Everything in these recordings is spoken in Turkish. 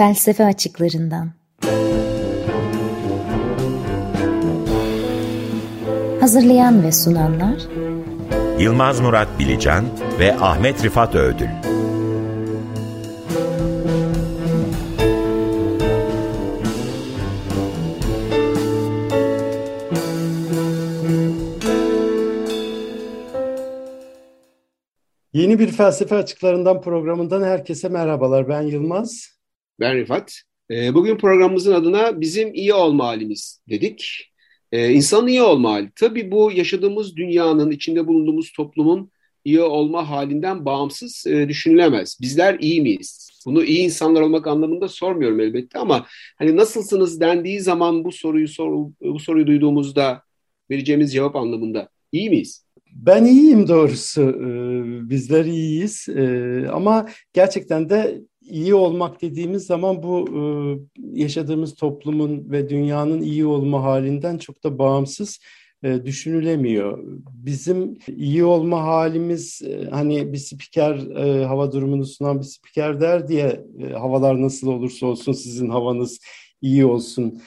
Felsefe Açıklarından Hazırlayan ve sunanlar Yılmaz Murat Bilecan ve Ahmet Rifat Öğdül Yeni bir felsefe açıklarından programından herkese merhabalar. Ben Yılmaz. Ben Rifat. Ee, bugün programımızın adına bizim iyi olma halimiz dedik. Ee, insanın iyi olma hali. Tabii bu yaşadığımız dünyanın, içinde bulunduğumuz toplumun iyi olma halinden bağımsız e, düşünülemez. Bizler iyi miyiz? Bunu iyi insanlar olmak anlamında sormuyorum elbette ama hani nasılsınız dendiği zaman bu soruyu sor, bu soruyu duyduğumuzda vereceğimiz cevap anlamında iyi miyiz? Ben iyiyim doğrusu. Ee, bizler iyiyiz. Ama gerçekten de iyi olmak dediğimiz zaman bu e, yaşadığımız toplumun ve dünyanın iyi olma halinden çok da bağımsız e, düşünülemiyor. Bizim iyi olma halimiz e, hani bir spiker hava durumunu sunan bir spiker der diye havalar nasıl olursa olsun sizin havanız iyi olsun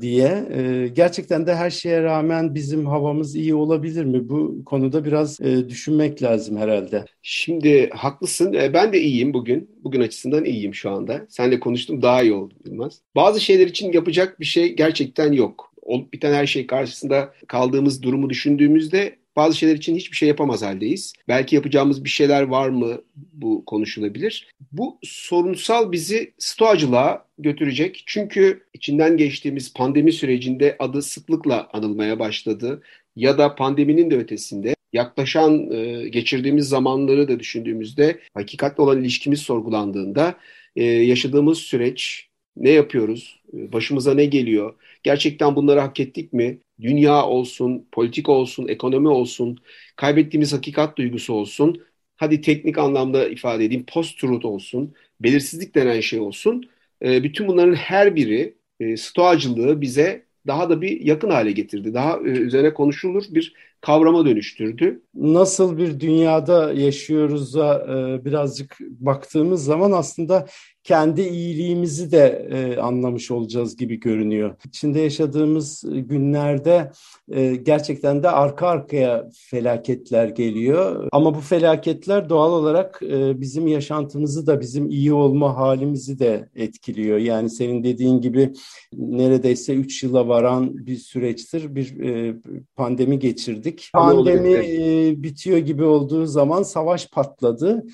diye. E, gerçekten de her şeye rağmen bizim havamız iyi olabilir mi? Bu konuda biraz e, düşünmek lazım herhalde. Şimdi haklısın. Ben de iyiyim bugün. Bugün açısından iyiyim şu anda. Senle konuştum daha iyi oldu Yılmaz. Bazı şeyler için yapacak bir şey gerçekten yok. Olup biten her şey karşısında kaldığımız durumu düşündüğümüzde bazı şeyler için hiçbir şey yapamaz haldeyiz. Belki yapacağımız bir şeyler var mı bu konuşulabilir. Bu sorunsal bizi stoacılığa götürecek. Çünkü içinden geçtiğimiz pandemi sürecinde adı sıklıkla anılmaya başladı. Ya da pandeminin de ötesinde yaklaşan e, geçirdiğimiz zamanları da düşündüğümüzde hakikatle olan ilişkimiz sorgulandığında e, yaşadığımız süreç ne yapıyoruz? E, başımıza ne geliyor? Gerçekten bunları hak ettik mi? Dünya olsun, politik olsun, ekonomi olsun, kaybettiğimiz hakikat duygusu olsun. Hadi teknik anlamda ifade edeyim, post-truth olsun, belirsizlik denen şey olsun. E, bütün bunların her biri e, stoacılığı bize daha da bir yakın hale getirdi. Daha e, üzerine konuşulur bir kavrama dönüştürdü. Nasıl bir dünyada yaşıyoruz'a e, birazcık baktığımız zaman aslında kendi iyiliğimizi de e, anlamış olacağız gibi görünüyor. İçinde yaşadığımız günlerde e, gerçekten de arka arkaya felaketler geliyor. Ama bu felaketler doğal olarak e, bizim yaşantımızı da bizim iyi olma halimizi de etkiliyor. Yani senin dediğin gibi neredeyse 3 yıla varan bir süreçtir bir e, pandemi geçirdik. Pandemi e, bitiyor gibi olduğu zaman savaş patladı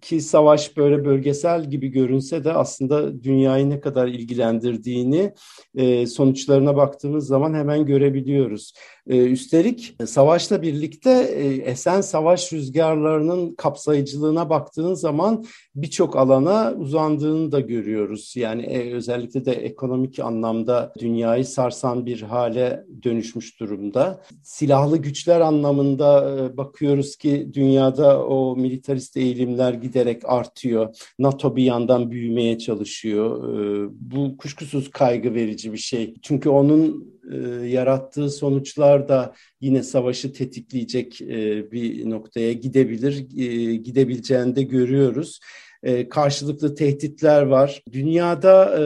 ki savaş böyle bölgesel gibi görünse de aslında dünyayı ne kadar ilgilendirdiğini e, sonuçlarına baktığımız zaman hemen görebiliyoruz. E, üstelik savaşla birlikte e, esen savaş rüzgarlarının kapsayıcılığına baktığın zaman birçok alana uzandığını da görüyoruz. Yani özellikle de ekonomik anlamda dünyayı sarsan bir hale dönüşmüş durumda. Silahlı güçler anlamında bakıyoruz ki dünyada o militarist eğilimler giderek artıyor. NATO bir yandan büyümeye çalışıyor. E, bu kuşkusuz kaygı verici bir şey. Çünkü onun e, yarattığı sonuçlar da yine savaşı tetikleyecek e, bir noktaya gidebilir, e, gidebileceğini de görüyoruz. E, karşılıklı tehditler var. Dünyada e,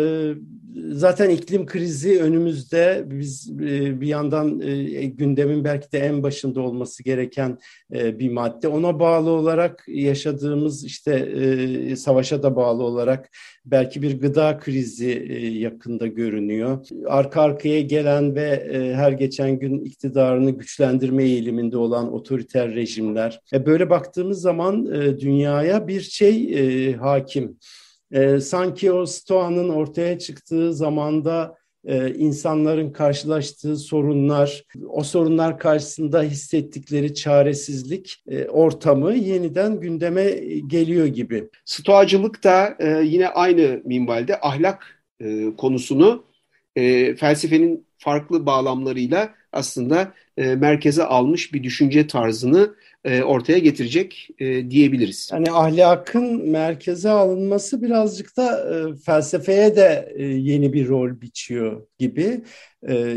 zaten iklim krizi önümüzde. Biz e, bir yandan e, gündemin belki de en başında olması gereken bir madde. Ona bağlı olarak yaşadığımız işte savaşa da bağlı olarak belki bir gıda krizi e, yakında görünüyor. Arka arkaya gelen ve e, her geçen gün iktidarını güçlendirme eğiliminde olan otoriter rejimler. E, böyle baktığımız zaman dünyaya bir şey hakim. Sanki o Stoa'nın ortaya çıktığı zamanda e, insanların karşılaştığı sorunlar, o sorunlar karşısında hissettikleri çaresizlik e, ortamı yeniden gündeme geliyor gibi. Stoacılık da e, yine aynı minvalde ahlak e, konusunu felsefenin farklı bağlamlarıyla aslında merkeze almış bir düşünce tarzını e, ortaya getirecek e, diyebiliriz. Yani ahlakın merkeze alınması birazcık da e, felsefeye de yeni bir rol biçiyor gibi.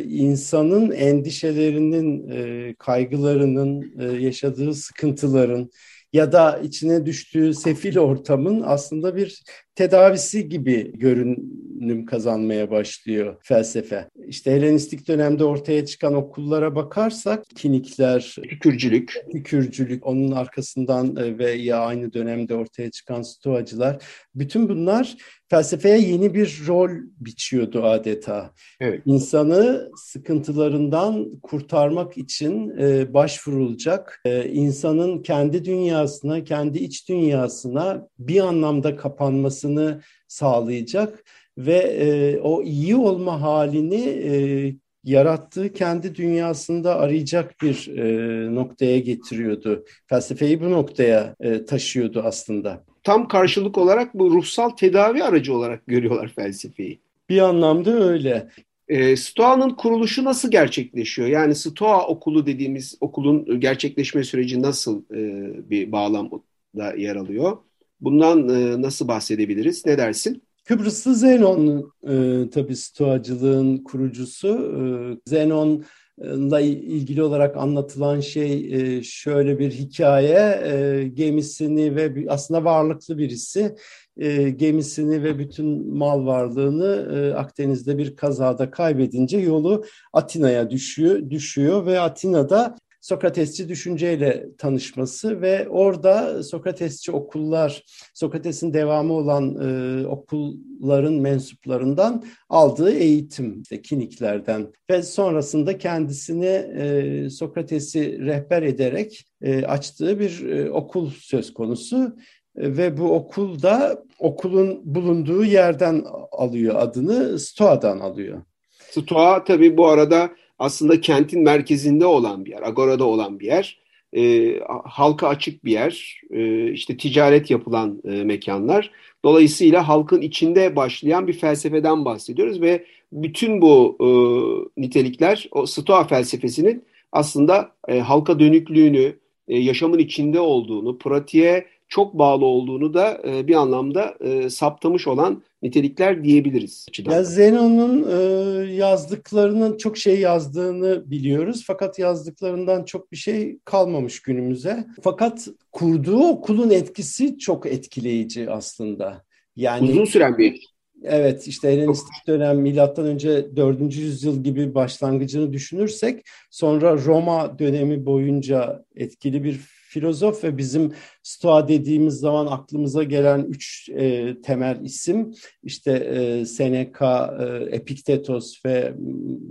İnsanın endişelerinin, e, kaygılarının, yaşadığı sıkıntıların ya da içine düştüğü sefil ortamın aslında bir tedavisi gibi görün görünüm kazanmaya başlıyor felsefe. İşte Helenistik dönemde ortaya çıkan okullara bakarsak kinikler, tükürcülük, tükürcülük onun arkasından e, ve ya aynı dönemde ortaya çıkan stoacılar bütün bunlar felsefeye yeni bir rol biçiyordu adeta. Evet. İnsanı sıkıntılarından kurtarmak için e, başvurulacak, e, insanın kendi dünyasına, kendi iç dünyasına bir anlamda kapanmasını sağlayacak ve e, o iyi olma halini e, yarattığı kendi dünyasında arayacak bir e, noktaya getiriyordu. Felsefeyi bu noktaya e, taşıyordu aslında tam karşılık olarak bu ruhsal tedavi aracı olarak görüyorlar felsefeyi. Bir anlamda öyle. E, Stoa'nın kuruluşu nasıl gerçekleşiyor? Yani Stoa okulu dediğimiz okulun gerçekleşme süreci nasıl e, bir bağlamda yer alıyor? Bundan e, nasıl bahsedebiliriz? Ne dersin? Kıbrıslı Zenon e, tabii Stoacılığın kurucusu. E, Zenon ilgili olarak anlatılan şey e, şöyle bir hikaye. E, gemisini ve aslında varlıklı birisi e, gemisini ve bütün mal varlığını Akdeniz'de bir kazada kaybedince yolu Atina'ya düşüyor, düşüyor ve Atina'da Sokratesçi düşünceyle tanışması ve orada Sokratesçi okullar, Sokrates'in devamı olan e, okulların mensuplarından aldığı eğitim, işte kiniklerden ve sonrasında kendisini e, Sokrates'i rehber ederek e, açtığı bir e, okul söz konusu ve bu okulda okulun bulunduğu yerden alıyor adını, Stoa'dan alıyor. Stoa tabii bu arada aslında kentin merkezinde olan bir yer, agorada olan bir yer, e, halka açık bir yer, e, işte ticaret yapılan e, mekanlar. Dolayısıyla halkın içinde başlayan bir felsefeden bahsediyoruz ve bütün bu e, nitelikler o Stoa felsefesinin aslında e, halka dönüklüğünü, e, yaşamın içinde olduğunu, pratiğe çok bağlı olduğunu da e, bir anlamda e, saptamış olan nitelikler diyebiliriz. Ya Zenon'un e, yazdıklarının çok şey yazdığını biliyoruz fakat yazdıklarından çok bir şey kalmamış günümüze. Fakat kurduğu okulun etkisi çok etkileyici aslında. Yani uzun süren bir Evet işte Helenistik dönem milattan önce 4. yüzyıl gibi başlangıcını düşünürsek sonra Roma dönemi boyunca etkili bir filozof ve bizim Stoa dediğimiz zaman aklımıza gelen üç e, temel isim işte e, Seneca, e, Epiktetos ve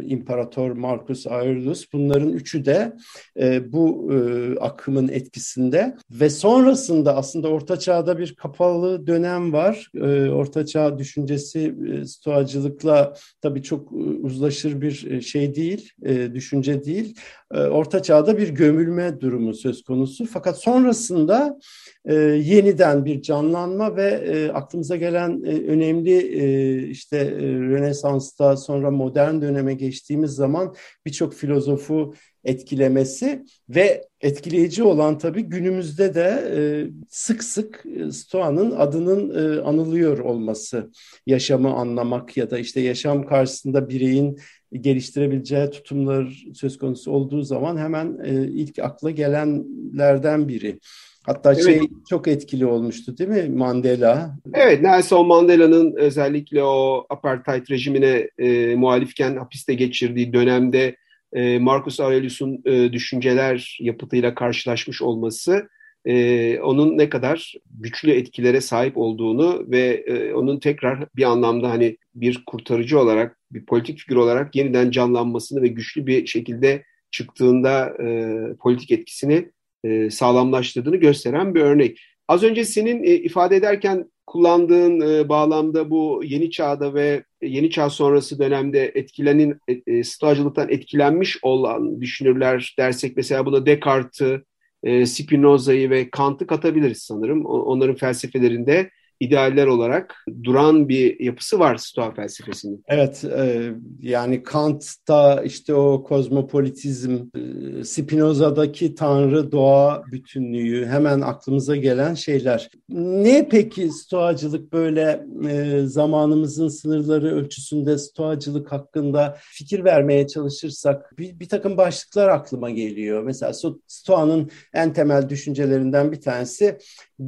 İmparator Marcus Aurelius bunların üçü de e, bu e, akımın etkisinde ve sonrasında aslında Orta Çağ'da bir kapalı dönem var. E, Orta Çağ düşüncesi e, Stoacılıkla tabii çok uzlaşır bir e, şey değil, e, düşünce değil. E, Orta Çağ'da bir gömülme durumu söz konusu fakat sonrasında e, yeniden bir canlanma ve e, aklımıza gelen e, önemli e, işte e, Rönesans'ta sonra modern döneme geçtiğimiz zaman birçok filozofu etkilemesi ve etkileyici olan tabii günümüzde de e, sık sık e, Stoa'nın adının e, anılıyor olması. Yaşamı anlamak ya da işte yaşam karşısında bireyin geliştirebileceği tutumlar söz konusu olduğu zaman hemen e, ilk akla gelenlerden biri. Hatta evet. şey çok etkili olmuştu değil mi Mandela? Evet Nelson Mandela'nın özellikle o apartheid rejimine e, muhalifken hapiste geçirdiği dönemde e, Marcus Aurelius'un e, düşünceler yapıtıyla karşılaşmış olması e, onun ne kadar güçlü etkilere sahip olduğunu ve e, onun tekrar bir anlamda hani bir kurtarıcı olarak, bir politik figür olarak yeniden canlanmasını ve güçlü bir şekilde çıktığında e, politik etkisini e, sağlamlaştırdığını gösteren bir örnek. Az önce senin e, ifade ederken kullandığın e, bağlamda bu yeni çağda ve yeni çağ sonrası dönemde etkilenin e, e, stoacılıktan etkilenmiş olan düşünürler dersek mesela buna Descartes'ı, e, Spinoza'yı ve Kant'ı katabiliriz sanırım. Onların felsefelerinde idealler olarak duran bir yapısı var Stoa felsefesinin. Evet, e, yani Kant'ta işte o kozmopolitizm, e, Spinoza'daki tanrı doğa bütünlüğü hemen aklımıza gelen şeyler. Ne peki Stoacılık böyle e, zamanımızın sınırları ölçüsünde Stoacılık hakkında fikir vermeye çalışırsak bir, bir takım başlıklar aklıma geliyor. Mesela Stoa'nın en temel düşüncelerinden bir tanesi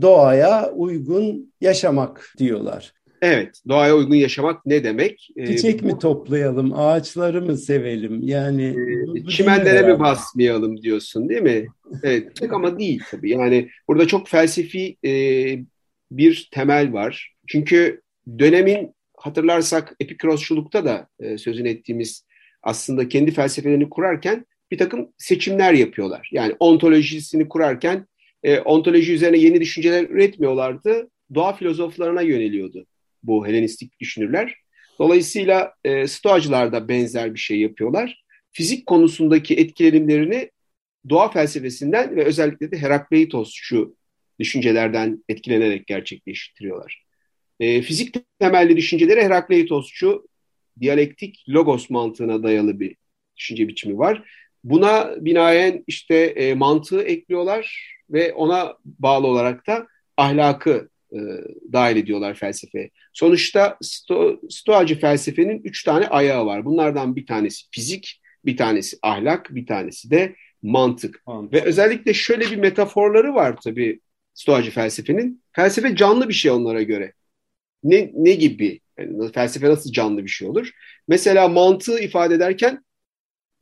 doğaya uygun yaşamak diyorlar. Evet, doğaya uygun yaşamak ne demek? Ee, Çiçek ee, mi toplayalım, ağaçları mı sevelim? Yani e, bu, bu çimenlere mi basmayalım diyorsun, değil mi? Evet, ama değil tabii. Yani burada çok felsefi e, bir temel var. Çünkü dönemin hatırlarsak Epikrosçulukta da e, sözünü ettiğimiz aslında kendi felsefelerini kurarken bir takım seçimler yapıyorlar. Yani ontolojisini kurarken e, ontoloji üzerine yeni düşünceler üretmiyorlardı. Doğa filozoflarına yöneliyordu bu Helenistik düşünürler. Dolayısıyla e, Stoacılar da benzer bir şey yapıyorlar. Fizik konusundaki etkilenimlerini doğa felsefesinden ve özellikle de Herakleitosçu düşüncelerden etkilenerek gerçekleştiriyorlar. E, fizik temelli düşünceleri Herakleitosçu diyalektik logos mantığına dayalı bir düşünce biçimi var. Buna binaen işte e, mantığı ekliyorlar ve ona bağlı olarak da ahlakı e, dahil ediyorlar felsefeye. Sonuçta sto, stoacı felsefenin üç tane ayağı var. Bunlardan bir tanesi fizik, bir tanesi ahlak, bir tanesi de mantık. mantık. Ve özellikle şöyle bir metaforları var tabii stoacı felsefenin. Felsefe canlı bir şey onlara göre. Ne, ne gibi? Yani felsefe nasıl canlı bir şey olur? Mesela mantığı ifade ederken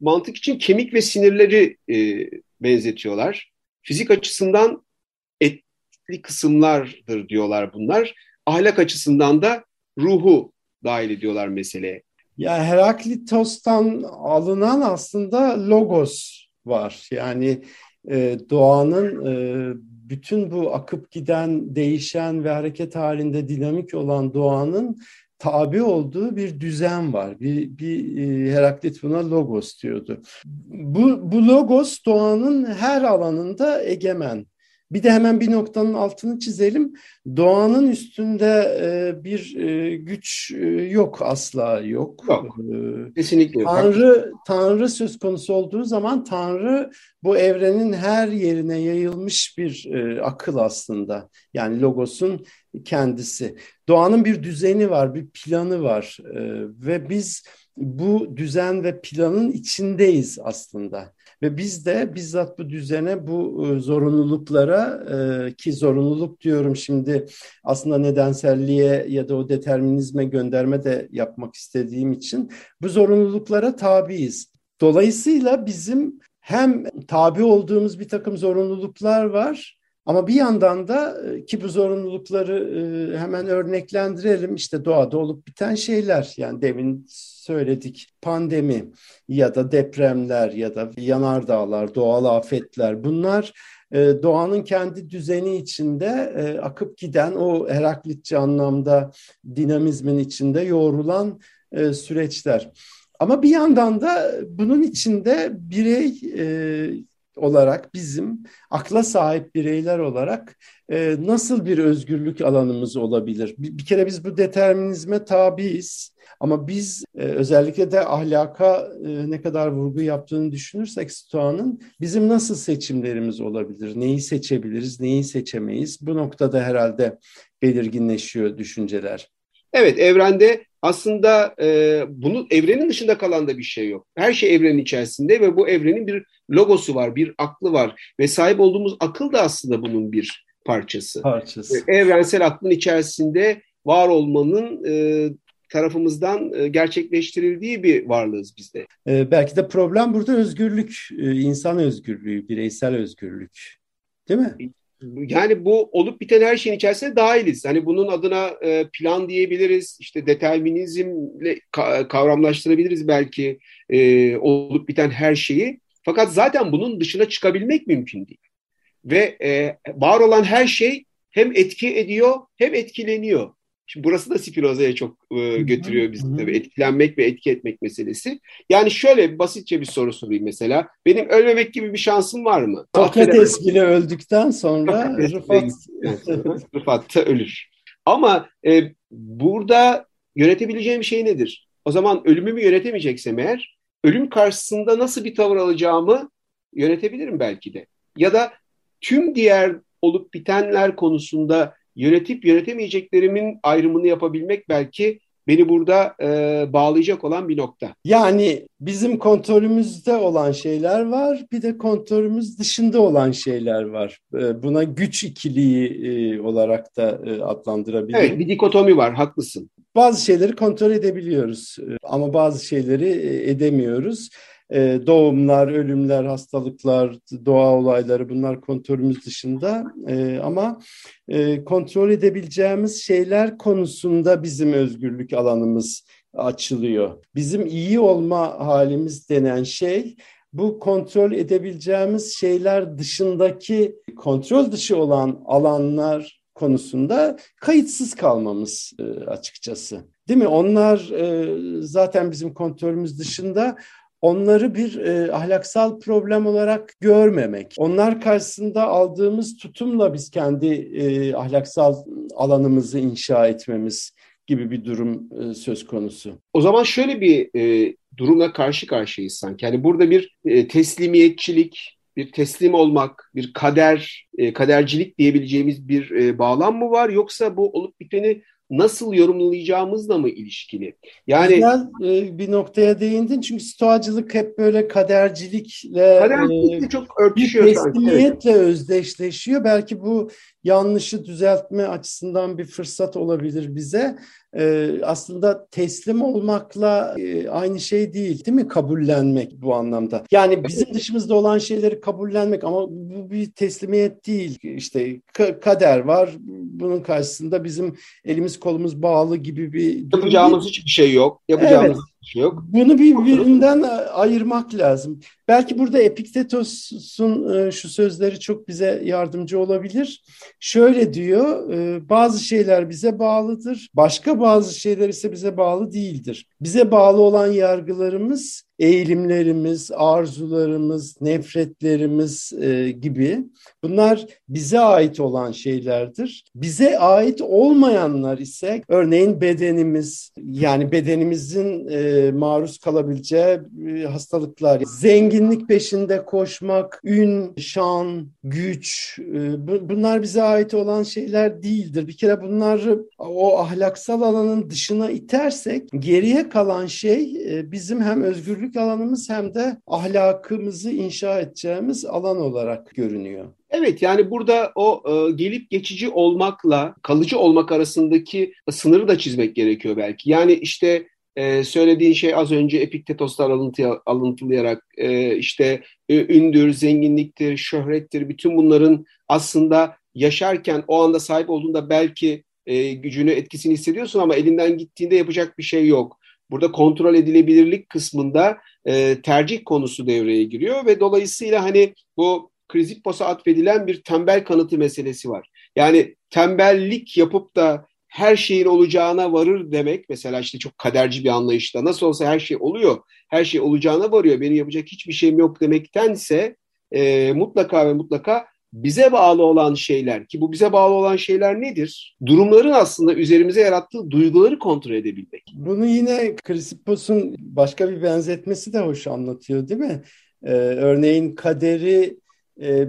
mantık için kemik ve sinirleri e, benzetiyorlar. Fizik açısından etli kısımlardır diyorlar bunlar. Ahlak açısından da ruhu dahil ediyorlar meseleye. Ya Heraklitos'tan alınan aslında logos var. Yani e, doğanın e, bütün bu akıp giden, değişen ve hareket halinde dinamik olan doğanın tabi olduğu bir düzen var. Bir, bir e, Heraklit buna logos diyordu. Bu, bu logos doğanın her alanında egemen. Bir de hemen bir noktanın altını çizelim. Doğanın üstünde e, bir e, güç e, yok asla yok. Yok. Kesinlikle yok. Tanrı Tanrı söz konusu olduğu zaman Tanrı bu evrenin her yerine yayılmış bir akıl aslında. Yani logosun kendisi. Doğanın bir düzeni var, bir planı var ve biz bu düzen ve planın içindeyiz aslında. Ve biz de bizzat bu düzene, bu e, zorunluluklara e, ki zorunluluk diyorum şimdi aslında nedenselliğe ya da o determinizme gönderme de yapmak istediğim için bu zorunluluklara tabiiz. Dolayısıyla bizim hem tabi olduğumuz bir takım zorunluluklar var ama bir yandan da e, ki bu zorunlulukları hemen örneklendirelim işte doğada olup biten şeyler yani demin söyledik. Pandemi ya da depremler ya da yanardağlar, doğal afetler bunlar e, doğanın kendi düzeni içinde e, akıp giden o Heraklitçi anlamda dinamizmin içinde yoğrulan e, süreçler. Ama bir yandan da bunun içinde birey olarak bizim akla sahip bireyler olarak e, nasıl bir özgürlük alanımız olabilir? Bir, bir kere biz bu determinizme tabiiz. Ama biz e, özellikle de ahlaka e, ne kadar vurgu yaptığını düşünürsek Stoa'nın bizim nasıl seçimlerimiz olabilir? Neyi seçebiliriz, neyi seçemeyiz? Bu noktada herhalde belirginleşiyor düşünceler. Evet, evrende aslında e, bunun evrenin dışında kalan da bir şey yok. Her şey evrenin içerisinde ve bu evrenin bir logosu var, bir aklı var ve sahip olduğumuz akıl da aslında bunun bir parçası. Parçası. Evrensel aklın içerisinde var olmanın e, tarafımızdan e, gerçekleştirildiği bir varlığız bizde. Ee, belki de problem burada özgürlük, e, insan özgürlüğü, bireysel özgürlük. Değil mi? Yani bu olup biten her şeyin içerisinde dahiliz. Hani bunun adına e, plan diyebiliriz, işte determinizmle kavramlaştırabiliriz belki olup biten her şeyi. Fakat zaten bunun dışına çıkabilmek mümkün değil. Ve var olan her şey hem etki ediyor hem etkileniyor. Şimdi burası da Spinoza'ya çok e, götürüyor bizi tabii. Etkilenmek ve etki etmek meselesi. Yani şöyle basitçe bir soru sorayım mesela. Benim ölmemek gibi bir şansım var mı? Sokrates bile öldükten sonra Rıfat... Rıfat da ölür. Ama e, burada yönetebileceğim şey nedir? O zaman ölümümü yönetemeyeceksem eğer ölüm karşısında nasıl bir tavır alacağımı yönetebilirim belki de. Ya da tüm diğer olup bitenler konusunda yönetip yönetemeyeceklerimin ayrımını yapabilmek belki beni burada e, bağlayacak olan bir nokta. Yani bizim kontrolümüzde olan şeyler var, bir de kontrolümüz dışında olan şeyler var. E, buna güç ikiliği e, olarak da e, adlandırabiliriz. Evet, bir dikotomi var, haklısın. Bazı şeyleri kontrol edebiliyoruz e, ama bazı şeyleri e, edemiyoruz. E, doğumlar, ölümler, hastalıklar, doğa olayları bunlar kontrolümüz dışında ama kontrol edebileceğimiz şeyler konusunda bizim özgürlük alanımız açılıyor. Bizim iyi olma halimiz denen şey bu kontrol edebileceğimiz şeyler dışındaki kontrol dışı olan alanlar konusunda kayıtsız kalmamız açıkçası. Değil mi? Onlar zaten bizim kontrolümüz dışında onları bir e, ahlaksal problem olarak görmemek. Onlar karşısında aldığımız tutumla biz kendi e, ahlaksal alanımızı inşa etmemiz gibi bir durum e, söz konusu. O zaman şöyle bir e, durumla karşı karşıyayız sanki. Yani burada bir e, teslimiyetçilik, bir teslim olmak, bir kader, e, kadercilik diyebileceğimiz bir e, bağlam mı var? Yoksa bu olup biteni nasıl yorumlayacağımızla mı ilişkili? Yani Güzel e, bir noktaya değindin çünkü stoacılık hep böyle kadercilikle kadercilikle e, çok örtüşüyor bir teslimiyetle evet. özdeşleşiyor. Belki bu yanlışı düzeltme açısından bir fırsat olabilir bize. Ee, aslında teslim olmakla e, aynı şey değil değil mi? Kabullenmek bu anlamda. Yani bizim dışımızda olan şeyleri kabullenmek ama bu bir teslimiyet değil. İşte kader var. Bunun karşısında bizim elimiz kolumuz bağlı gibi bir Yapacağımız hiçbir şey yok. Yapacağımız evet şey yok. Bunu birbirinden ayırmak lazım. Belki burada Epiktetos'un e, şu sözleri çok bize yardımcı olabilir. Şöyle diyor, e, bazı şeyler bize bağlıdır, başka bazı şeyler ise bize bağlı değildir. Bize bağlı olan yargılarımız eğilimlerimiz, arzularımız, nefretlerimiz e, gibi bunlar bize ait olan şeylerdir. Bize ait olmayanlar ise örneğin bedenimiz yani bedenimizin maruz kalabileceği hastalıklar, zenginlik peşinde koşmak, ün, şan, güç e, bu, bunlar bize ait olan şeyler değildir. Bir kere bunları o ahlaksal alanın dışına itersek geriye kalan şey e, bizim hem özgürlük alanımız hem de ahlakımızı inşa edeceğimiz alan olarak görünüyor. Evet yani burada o e, gelip geçici olmakla kalıcı olmak arasındaki sınırı da çizmek gerekiyor belki. Yani işte e, söylediğin şey az önce Epiktetos'tan alıntı, alıntılayarak e, işte e, ündür, zenginliktir, şöhrettir bütün bunların aslında yaşarken o anda sahip olduğunda belki e, gücünü etkisini hissediyorsun ama elinden gittiğinde yapacak bir şey yok. Burada kontrol edilebilirlik kısmında e, tercih konusu devreye giriyor ve dolayısıyla hani bu Krizippos'a atfedilen bir tembel kanıtı meselesi var. Yani tembellik yapıp da her şeyin olacağına varır demek mesela işte çok kaderci bir anlayışta nasıl olsa her şey oluyor, her şey olacağına varıyor, benim yapacak hiçbir şeyim yok demektense e, mutlaka ve mutlaka bize bağlı olan şeyler ki bu bize bağlı olan şeyler nedir? Durumların aslında üzerimize yarattığı duyguları kontrol edebilmek. Bunu yine Chrysippos'un başka bir benzetmesi de hoş anlatıyor değil mi? Ee, örneğin kaderi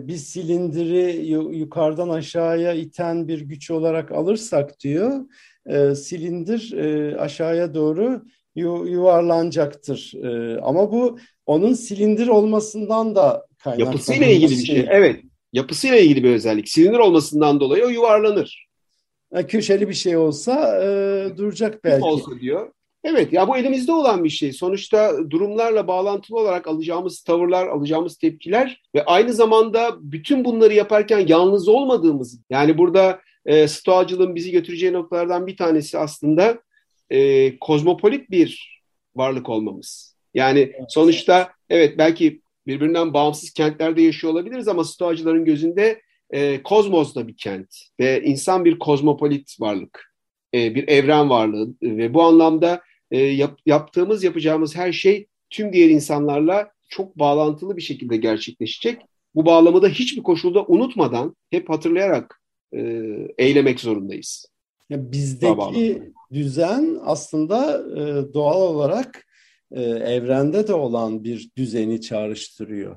bir silindiri yukarıdan aşağıya iten bir güç olarak alırsak diyor, e, silindir e, aşağıya doğru yu, yuvarlanacaktır. E, ama bu onun silindir olmasından da kaynaklanıyor. Yapısıyla ilgili bir şey. Evet yapısıyla ilgili bir özellik. Silinir olmasından dolayı o yuvarlanır. Yani köşeli bir şey olsa e, duracak belki. Olsa diyor. Evet ya bu elimizde olan bir şey. Sonuçta durumlarla bağlantılı olarak alacağımız tavırlar, alacağımız tepkiler ve aynı zamanda bütün bunları yaparken yalnız olmadığımız yani burada e, stoğacılığın bizi götüreceği noktalardan bir tanesi aslında e, kozmopolit bir varlık olmamız. Yani sonuçta evet belki birbirinden bağımsız kentlerde yaşıyor olabiliriz ama stoacıların gözünde e, kozmos da bir kent ve insan bir kozmopolit varlık, e, bir evren varlığı ve bu anlamda e, yap, yaptığımız, yapacağımız her şey tüm diğer insanlarla çok bağlantılı bir şekilde gerçekleşecek. Bu bağlamı da hiçbir koşulda unutmadan, hep hatırlayarak e, eylemek zorundayız. Ya bizdeki düzen aslında e, doğal olarak e, evrende de olan bir düzeni çağrıştırıyor.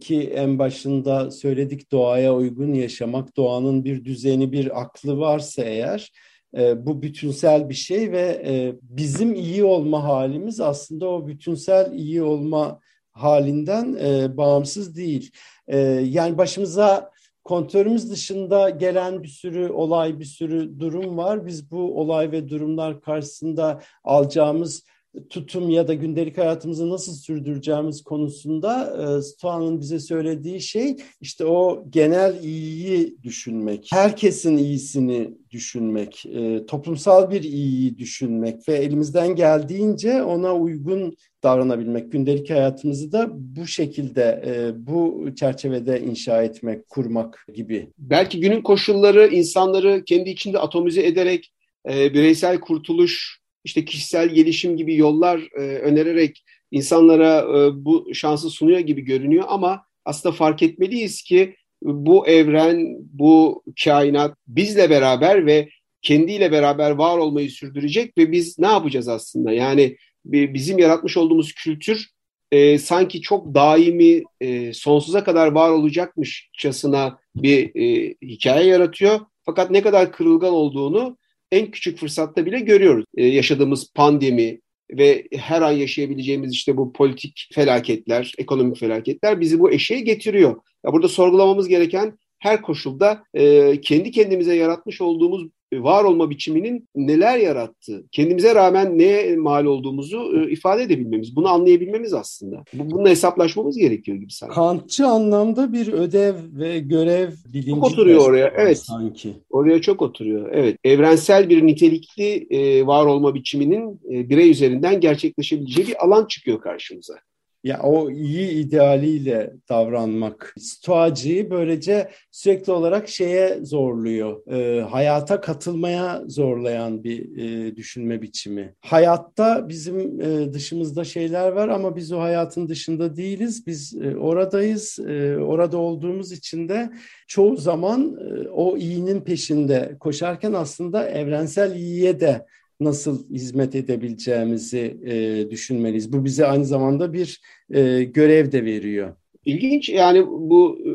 Ki en başında söyledik doğaya uygun yaşamak, doğanın bir düzeni, bir aklı varsa eğer E, bu bütünsel bir şey ve e, bizim iyi olma halimiz aslında o bütünsel iyi olma halinden e, bağımsız değil. E, yani başımıza kontrolümüz dışında gelen bir sürü olay, bir sürü durum var. Biz bu olay ve durumlar karşısında alacağımız tutum ya da gündelik hayatımızı nasıl sürdüreceğimiz konusunda e, Stoa'nın bize söylediği şey işte o genel iyiyi düşünmek, herkesin iyisini düşünmek, e, toplumsal bir iyiyi düşünmek ve elimizden geldiğince ona uygun davranabilmek, gündelik hayatımızı da bu şekilde, e, bu çerçevede inşa etmek, kurmak gibi. Belki günün koşulları insanları kendi içinde atomize ederek bireysel kurtuluş işte kişisel gelişim gibi yollar e, önererek insanlara e, bu şansı sunuyor gibi görünüyor ama aslında fark etmeliyiz ki bu evren, bu kainat bizle beraber ve kendiyle beraber var olmayı sürdürecek ve biz ne yapacağız aslında? Yani bizim yaratmış olduğumuz kültür e, sanki çok daimi, e, sonsuza kadar var olacakmışçasına bir e, hikaye yaratıyor. Fakat ne kadar kırılgan olduğunu en küçük fırsatta bile görüyoruz. Ee, yaşadığımız pandemi ve her an yaşayabileceğimiz işte bu politik felaketler, ekonomik felaketler bizi bu eşeğe getiriyor. Ya burada sorgulamamız gereken her koşulda e, kendi kendimize yaratmış olduğumuz var olma biçiminin neler yarattığı, kendimize rağmen ne mal olduğumuzu e, ifade edebilmemiz, bunu anlayabilmemiz aslında. Bu, bununla hesaplaşmamız gerekiyor gibi sanki. Kantçı anlamda bir ödev ve görev bilinci çok oturuyor oraya. Evet. Sanki. Oraya çok oturuyor. Evet. Evrensel bir nitelikli e, var olma biçiminin e, birey üzerinden gerçekleşebileceği bir alan çıkıyor karşımıza. Ya o iyi idealiyle davranmak. Stoacıyı böylece sürekli olarak şeye zorluyor. E, hayata katılmaya zorlayan bir e, düşünme biçimi. Hayatta bizim e, dışımızda şeyler var ama biz o hayatın dışında değiliz. Biz e, oradayız. E, orada olduğumuz için de çoğu zaman e, o iyinin peşinde koşarken aslında evrensel iyiye de nasıl hizmet edebileceğimizi e, düşünmeliyiz. Bu bize aynı zamanda bir e, görev de veriyor. İlginç yani bu e,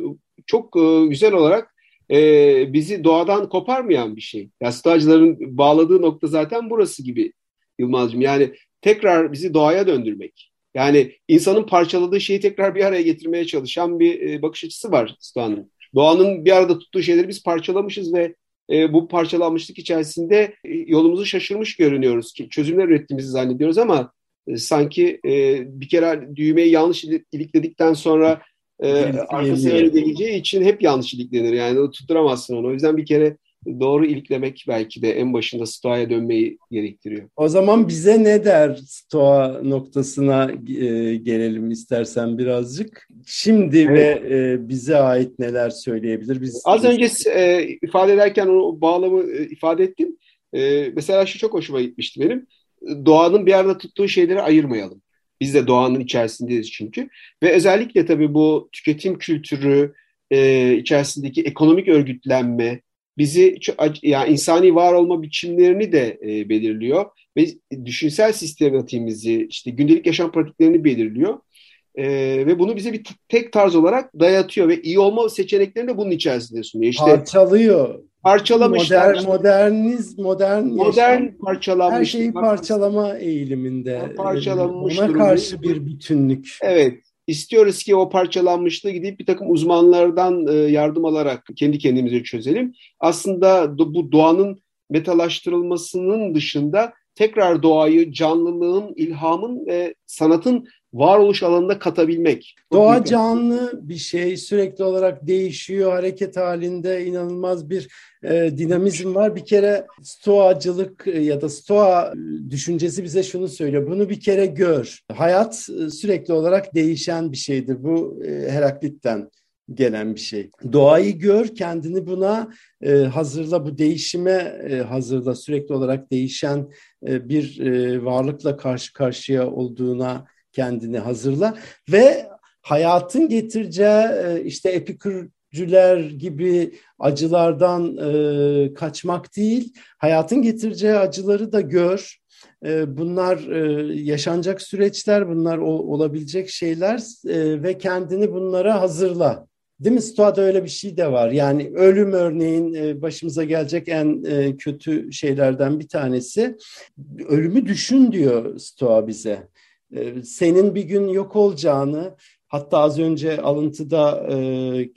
çok e, güzel olarak e, bizi doğadan koparmayan bir şey. Yastıcıların bağladığı nokta zaten burası gibi Yılmaz'cığım. Yani tekrar bizi doğaya döndürmek. Yani insanın parçaladığı şeyi tekrar bir araya getirmeye çalışan bir e, bakış açısı var Stoğan'ın. Doğanın bir arada tuttuğu şeyleri biz parçalamışız ve e, bu parçalanmışlık içerisinde e, yolumuzu şaşırmış görünüyoruz ki çözümler ürettiğimizi zannediyoruz ama e, sanki e, bir kere düğmeyi yanlış ilikledikten sonra e, arkası öyle geleceği için hep yanlış iliklenir. Yani tutturamazsın onu. O yüzden bir kere doğru iliklemek belki de en başında Stoa'ya dönmeyi gerektiriyor. O zaman bize ne der Stoa noktasına e, gelelim istersen birazcık. Şimdi evet. ve e, bize ait neler söyleyebilir? Biz Az önce e, ifade ederken o bağlamı e, ifade ettim. E, mesela şu çok hoşuma gitmişti benim. Doğanın bir arada tuttuğu şeyleri ayırmayalım. Biz de doğanın içerisindeyiz çünkü. Ve özellikle tabii bu tüketim kültürü, e, içerisindeki ekonomik örgütlenme, bizi yani insani var olma biçimlerini de e, belirliyor ve düşünsel sistematiğimizi işte gündelik yaşam pratiklerini belirliyor. E, ve bunu bize bir tek tarz olarak dayatıyor ve iyi olma seçeneklerini de bunun içerisinde sunuyor. İşte parçalıyor. Parçalamışlar. Modern, moderniz, modern, modern yaşam, parçalanmış. Her şeyi parçalama eğiliminde. Parçalanmış Ona karşı bir bütünlük. Evet istiyoruz ki o parçalanmışlığı gidip bir takım uzmanlardan e, yardım alarak kendi kendimize çözelim. Aslında bu doğanın metalaştırılmasının dışında tekrar doğayı canlılığın, ilhamın ve sanatın varoluş alanında katabilmek. Doğa canlı bir şey sürekli olarak değişiyor hareket halinde inanılmaz bir e, dinamizm var. Bir kere stoacılık e, ya da stoa düşüncesi bize şunu söylüyor. Bunu bir kere gör. Hayat e, sürekli olarak değişen bir şeydir. Bu e, Heraklit'ten gelen bir şey. Doğayı gör, kendini buna e, hazırla, bu değişime e, hazırla. Sürekli olarak değişen e, bir e, varlıkla karşı karşıya olduğuna kendini hazırla ve hayatın getireceği e, işte epikürcüler gibi acılardan e, kaçmak değil, hayatın getireceği acıları da gör. E, bunlar yaşanacak süreçler, bunlar olabilecek şeyler ve kendini bunlara hazırla Değil mi? Stoa'da öyle bir şey de var. Yani ölüm örneğin e, başımıza gelecek en e, kötü şeylerden bir tanesi. Ölümü düşün diyor Stoa bize. E, senin bir gün yok olacağını, hatta az önce alıntıda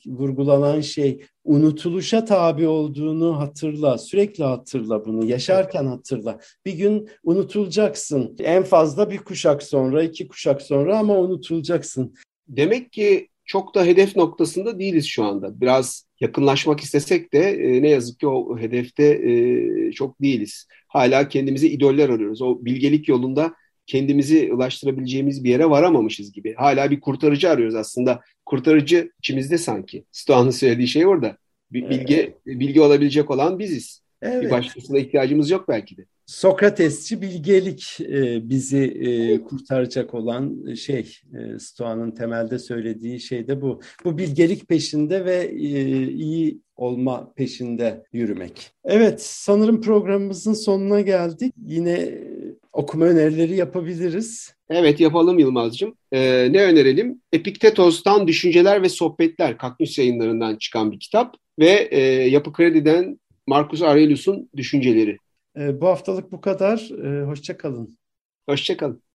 vurgulanan şey unutuluşa tabi olduğunu hatırla, sürekli hatırla bunu, yaşarken hatırla. Bir gün unutulacaksın. En fazla bir kuşak sonra, iki kuşak sonra ama unutulacaksın. Demek ki çok da hedef noktasında değiliz şu anda. Biraz yakınlaşmak istesek de e, ne yazık ki o hedefte e, çok değiliz. Hala kendimize idoller arıyoruz. O bilgelik yolunda kendimizi ulaştırabileceğimiz bir yere varamamışız gibi. Hala bir kurtarıcı arıyoruz aslında. Kurtarıcı içimizde sanki. Stoğan'ın söylediği şey orada. Bilgi, evet. bilgi olabilecek olan biziz. Evet. Bir başkasına ihtiyacımız yok belki de. Sokratesçi bilgelik e, bizi e, kurtaracak olan şey. E, Stoa'nın temelde söylediği şey de bu. Bu bilgelik peşinde ve e, iyi olma peşinde yürümek. Evet, sanırım programımızın sonuna geldik. Yine okuma önerileri yapabiliriz. Evet yapalım Yılmaz'cığım. Ee, ne önerelim? Epiktetos'tan Düşünceler ve Sohbetler Kaknüs yayınlarından çıkan bir kitap ve e, Yapı Kredi'den Marcus Aurelius'un Düşünceleri. Ee, bu haftalık bu kadar. Ee, Hoşçakalın. Hoşçakalın.